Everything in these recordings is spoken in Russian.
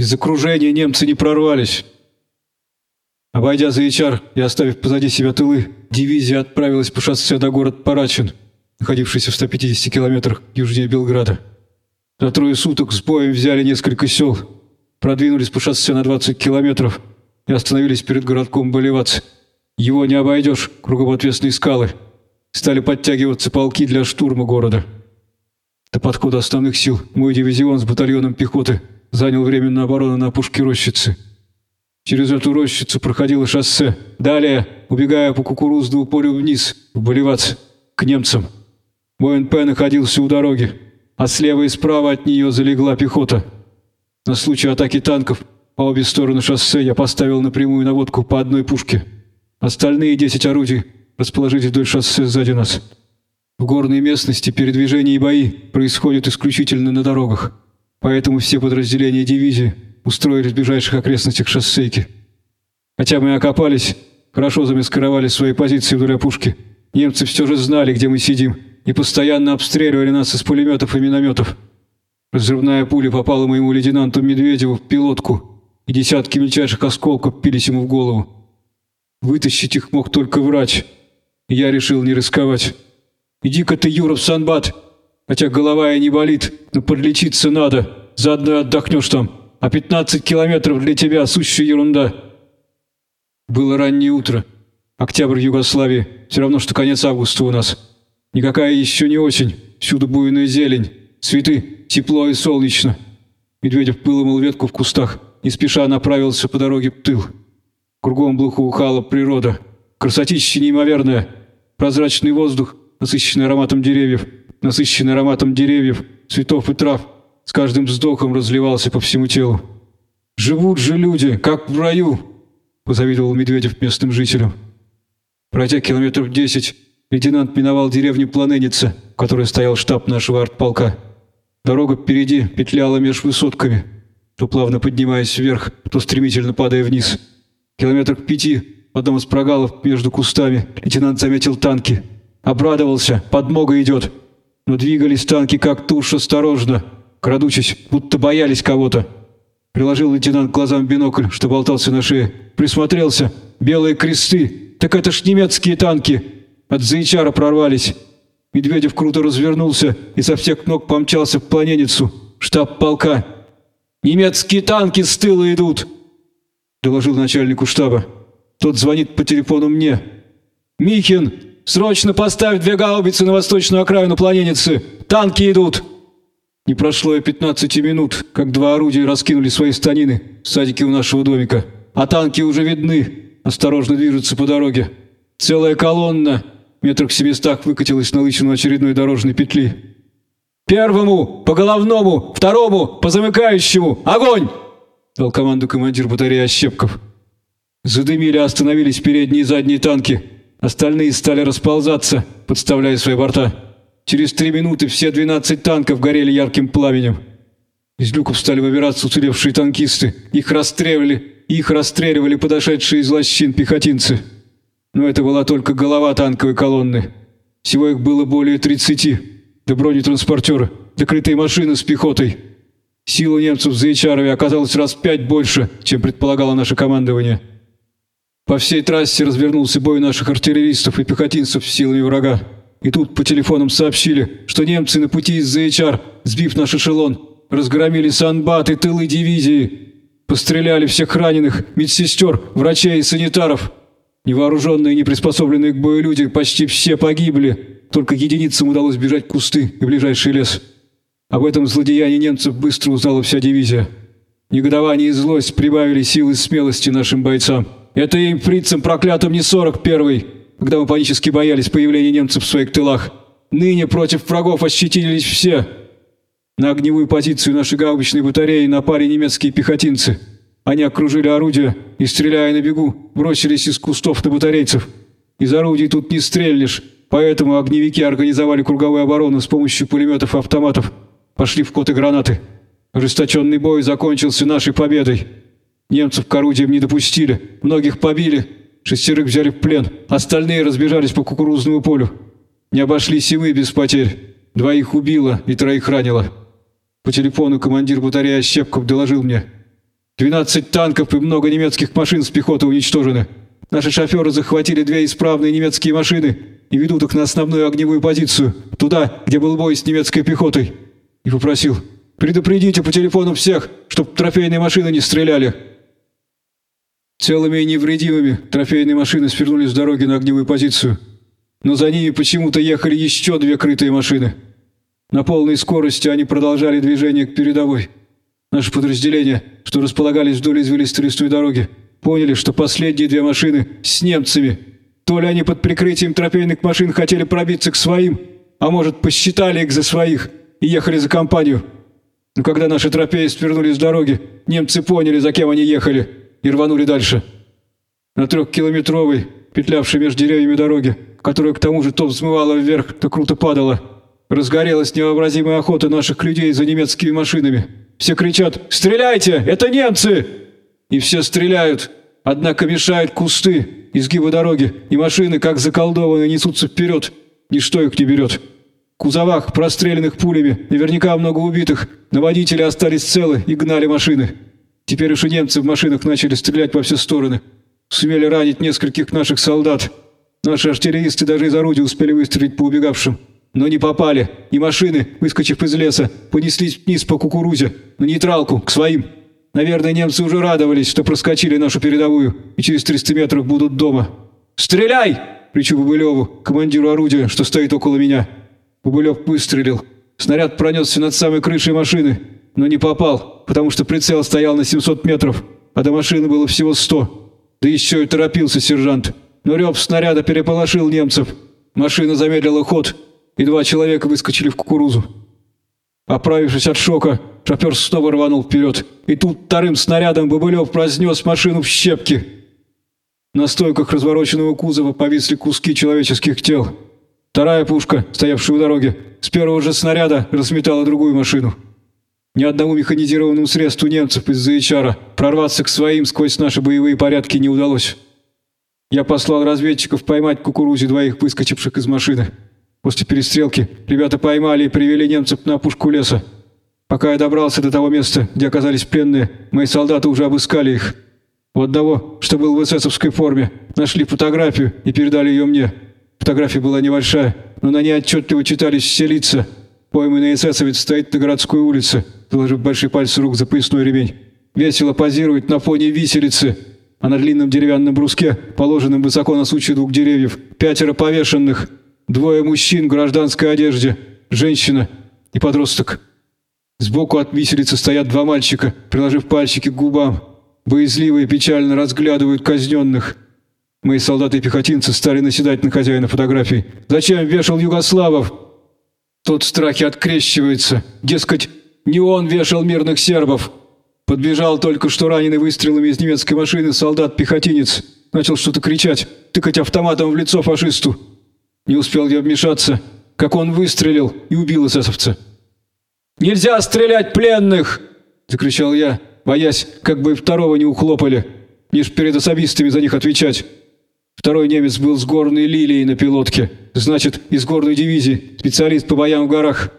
Из окружения немцы не прорвались. Обойдя Заячар и оставив позади себя тылы, дивизия отправилась по шоссе до город Парачин, находившийся в 150 километрах южнее Белграда. За трое суток с боем взяли несколько сел, продвинулись по шоссе на 20 километров и остановились перед городком Боливац. Его не обойдешь, кругом отвесные скалы. Стали подтягиваться полки для штурма города. До подхода основных сил мой дивизион с батальоном пехоты занял временную оборону на опушке рощицы – Через эту рощицу проходило шоссе. Далее, убегая по кукурузному полю вниз, в Боливац, к немцам. Мой НП находился у дороги, а слева и справа от нее залегла пехота. На случай атаки танков по обе стороны шоссе я поставил напрямую наводку по одной пушке. Остальные десять орудий расположились вдоль шоссе сзади нас. В горной местности передвижение и бои происходят исключительно на дорогах, поэтому все подразделения дивизии – устроили в ближайших окрестностях шоссейки. Хотя мы окопались, хорошо замаскировали свои позиции вдоль опушки, немцы все же знали, где мы сидим, и постоянно обстреливали нас из пулеметов и минометов. Разрывная пуля попала моему лейтенанту Медведеву в пилотку, и десятки мельчайших осколков пились ему в голову. Вытащить их мог только врач, я решил не рисковать. «Иди-ка ты, Юра, в Санбат, хотя голова и не болит, но подлечиться надо, заодно отдохнешь там» а 15 километров для тебя – сущая ерунда. Было раннее утро. Октябрь Югославии. Все равно, что конец августа у нас. Никакая еще не осень. Всюду буйная зелень. Цветы. Тепло и солнечно. Медведев выломал ветку в кустах и спеша направился по дороге в тыл. Кругом благоухала природа. Красотища неимоверная. Прозрачный воздух, насыщенный ароматом деревьев, насыщенный ароматом деревьев, цветов и трав – с каждым вздохом разливался по всему телу. «Живут же люди, как в раю!» – позавидовал Медведев местным жителям. Пройдя километров десять, лейтенант миновал деревню Планеница, в которой стоял штаб нашего артполка. Дорога впереди петляла меж высотками, то плавно поднимаясь вверх, то стремительно падая вниз. Километрах пяти, в одном из прогалов между кустами, лейтенант заметил танки. Обрадовался, подмога идет. Но двигались танки как тушь осторожно – крадучись, будто боялись кого-то. Приложил лейтенант глазам бинокль, что болтался на шее. Присмотрелся. Белые кресты. Так это ж немецкие танки. От Заичара прорвались. Медведев круто развернулся и со всех ног помчался в планеницу. Штаб полка. «Немецкие танки с тыла идут!» Доложил начальнику штаба. Тот звонит по телефону мне. «Михин, срочно поставь две гаубицы на восточную окраину планеницы! Танки идут!» Не прошло и 15 минут, как два орудия раскинули свои станины в садике у нашего домика. А танки уже видны, осторожно движутся по дороге. Целая колонна метрах в семистах выкатилась на лысину очередной дорожной петли. «Первому! По головному! Второму! По замыкающему! Огонь!» дал команду командир батареи Ощепков. Задымили, остановились передние и задние танки. Остальные стали расползаться, подставляя свои борта. Через три минуты все 12 танков горели ярким пламенем. Из люков стали выбираться уцелевшие танкисты. Их расстреливали, их расстреливали подошедшие из лощин пехотинцы. Но это была только голова танковой колонны. Всего их было более 30. Да бронетранспортеры, докрытые машины с пехотой. Сила немцев за Ичарове оказалась раз в пять больше, чем предполагало наше командование. По всей трассе развернулся бой наших артиллеристов и пехотинцев силами врага. И тут по телефонам сообщили, что немцы на пути из ЗХР, сбив наш эшелон, разгромили санбат и тылы дивизии. Постреляли всех раненых, медсестер, врачей и санитаров. Невооруженные и неприспособленные к бою люди почти все погибли. Только единицам удалось бежать в кусты и ближайший лес. Об этом злодеянии немцев быстро узнала вся дивизия. Негодование и злость прибавили силы и смелости нашим бойцам. Это им, фрицам проклятым, не сорок первый когда мы панически боялись появления немцев в своих тылах. Ныне против врагов ощетинились все. На огневую позицию нашей гаубичной батареи напали немецкие пехотинцы. Они окружили орудия и, стреляя на бегу, бросились из кустов на батарейцев. Из орудий тут не стрельнешь, поэтому огневики организовали круговую оборону с помощью пулеметов и автоматов. Пошли в кот и гранаты. Ожесточенный бой закончился нашей победой. Немцев к орудиям не допустили, многих побили, Шестерых взяли в плен, остальные разбежались по кукурузному полю. Не обошлись и мы без потерь. Двоих убило и троих ранило. По телефону командир батареи Ощепков доложил мне. 12 танков и много немецких машин с пехоты уничтожены. Наши шоферы захватили две исправные немецкие машины и ведут их на основную огневую позицию, туда, где был бой с немецкой пехотой. И попросил, предупредите по телефону всех, чтоб трофейные машины не стреляли. Целыми и невредимыми трофейные машины свернули с дороги на огневую позицию. Но за ними почему-то ехали еще две крытые машины. На полной скорости они продолжали движение к передовой. Наши подразделения, что располагались вдоль извилистой лесной дороги, поняли, что последние две машины с немцами. То ли они под прикрытием трофейных машин хотели пробиться к своим, а может, посчитали их за своих и ехали за компанию. Но когда наши трофеи свернули с дороги, немцы поняли, за кем они ехали – и рванули дальше. На трехкилометровой, петлявшей между деревьями дороге, которая к тому же то взмывала вверх, то круто падала, разгорелась невообразимая охота наших людей за немецкими машинами. Все кричат «Стреляйте! Это немцы!» И все стреляют, однако мешают кусты, изгибы дороги, и машины, как заколдованные, несутся вперед. Ничто их не берет. В кузовах, простреленных пулями, наверняка много убитых, но водители остались целы и гнали машины. Теперь уж и немцы в машинах начали стрелять во все стороны. Сумели ранить нескольких наших солдат. Наши артиллеристы даже из орудия успели выстрелить по убегавшим. Но не попали, и машины, выскочив из леса, понеслись вниз по кукурузе, на нейтралку, к своим. Наверное, немцы уже радовались, что проскочили нашу передовую, и через 300 метров будут дома. «Стреляй!» – кричу Бубылеву, командиру орудия, что стоит около меня. Бубылев выстрелил. Снаряд пронесся над самой крышей машины но не попал, потому что прицел стоял на 700 метров, а до машины было всего 100. Да еще и торопился сержант. Но рев снаряда переполошил немцев. Машина замедлила ход, и два человека выскочили в кукурузу. Оправившись от шока, шофер снова рванул вперед, и тут вторым снарядом Бобылев разнес машину в щепки. На стойках развороченного кузова повисли куски человеческих тел. Вторая пушка, стоявшая у дороги, с первого же снаряда разметала другую машину. Ни одному механизированному средству немцев из-за HR прорваться к своим сквозь наши боевые порядки не удалось. Я послал разведчиков поймать кукурузе двоих выскочивших из машины. После перестрелки ребята поймали и привели немцев на опушку леса. Пока я добрался до того места, где оказались пленные, мои солдаты уже обыскали их. У одного, что был в эсэсовской форме, нашли фотографию и передали ее мне. Фотография была небольшая, но на ней отчетливо читались все лица. Пойманный эсэсовец стоит на городской улице, заложив большие пальцы рук за поясной ремень. Весело позирует на фоне виселицы, а на длинном деревянном бруске, положенном высоко на случай двух деревьев, пятеро повешенных, двое мужчин в гражданской одежде, женщина и подросток. Сбоку от виселицы стоят два мальчика, приложив пальчики к губам. Боязливо и печально разглядывают казненных. Мои солдаты и пехотинцы стали наседать на хозяина фотографий. «Зачем вешал Югославов?» Тот в страхе открещивается. Дескать, не он вешал мирных сербов. Подбежал только что раненый выстрелами из немецкой машины солдат-пехотинец. Начал что-то кричать, тыкать автоматом в лицо фашисту. Не успел я вмешаться, как он выстрелил и убил эсэсовца. «Нельзя стрелять пленных!» – закричал я, боясь, как бы второго не ухлопали. Лишь перед особистами за них отвечать. Второй немец был с горной лилией на пилотке. Значит, из горной дивизии, специалист по боям в горах.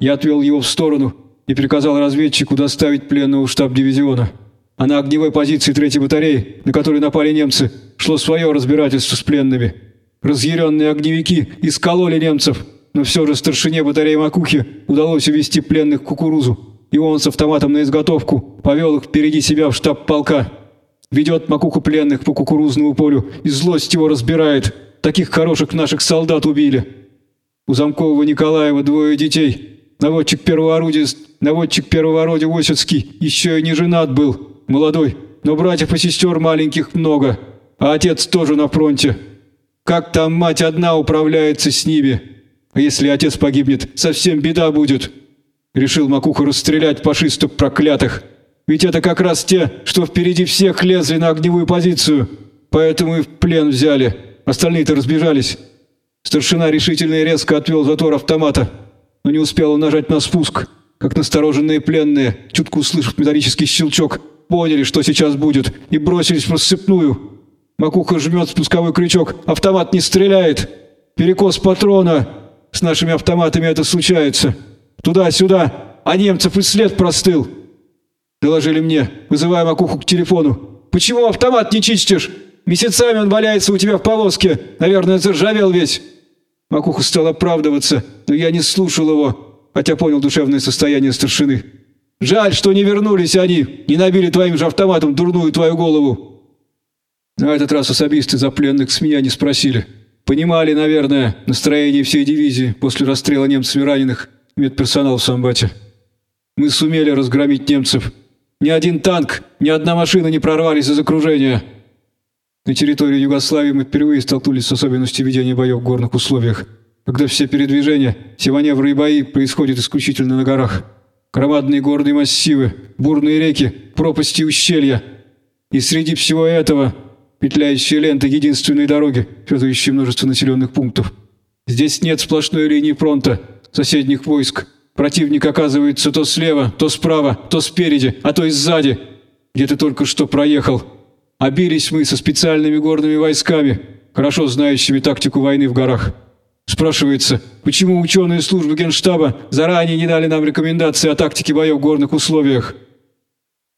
Я отвел его в сторону и приказал разведчику доставить пленного в штаб дивизиона. А на огневой позиции третьей батареи, на которой напали немцы, шло свое разбирательство с пленными. Разъяренные огневики искололи немцев, но все же старшине батареи Макухи удалось увести пленных в кукурузу, и он с автоматом на изготовку повел их впереди себя в штаб полка. Ведет Макуху пленных по кукурузному полю и злость его разбирает. Таких хороших наших солдат убили. У Замкового Николаева двое детей – Наводчик первого орудия, наводчик первого орудия Осицкий еще и не женат был, молодой, но братьев и сестер маленьких много, а отец тоже на фронте. Как там мать одна управляется с ними? А если отец погибнет, совсем беда будет. Решил Макуха расстрелять фашистов проклятых. Ведь это как раз те, что впереди всех лезли на огневую позицию. Поэтому и в плен взяли. Остальные-то разбежались. Старшина решительно и резко отвел затвор автомата но не успела нажать на спуск, как настороженные пленные, чутко услышав металлический щелчок, поняли, что сейчас будет, и бросились в рассыпную. Макуха жмет спусковой крючок, автомат не стреляет. Перекос патрона. С нашими автоматами это случается. Туда-сюда, а немцев и след простыл. Доложили мне. Вызываю Макуху к телефону. Почему автомат не чистишь? Месяцами он валяется у тебя в повозке. Наверное, заржавел весь. Макуха стал оправдываться, но я не слушал его, хотя понял душевное состояние старшины. Жаль, что не вернулись они, не набили твоим же автоматом дурную твою голову. На этот раз особисты за пленных с меня не спросили. Понимали, наверное, настроение всей дивизии после расстрела немцами раненых, медперсонал в Самбате. Мы сумели разгромить немцев. Ни один танк, ни одна машина не прорвались из окружения. На территории Югославии мы впервые столкнулись с особенностью ведения боев в горных условиях, когда все передвижения, все маневры и бои происходят исключительно на горах. Громадные горные массивы, бурные реки, пропасти и ущелья. И среди всего этого петляющая лента единственной дороги, связывающей множество населенных пунктов. Здесь нет сплошной линии фронта, соседних войск. Противник оказывается то слева, то справа, то спереди, а то и сзади, где ты только что проехал. Обились мы со специальными горными войсками, хорошо знающими тактику войны в горах. Спрашивается, почему ученые службы Генштаба заранее не дали нам рекомендации о тактике боев в горных условиях?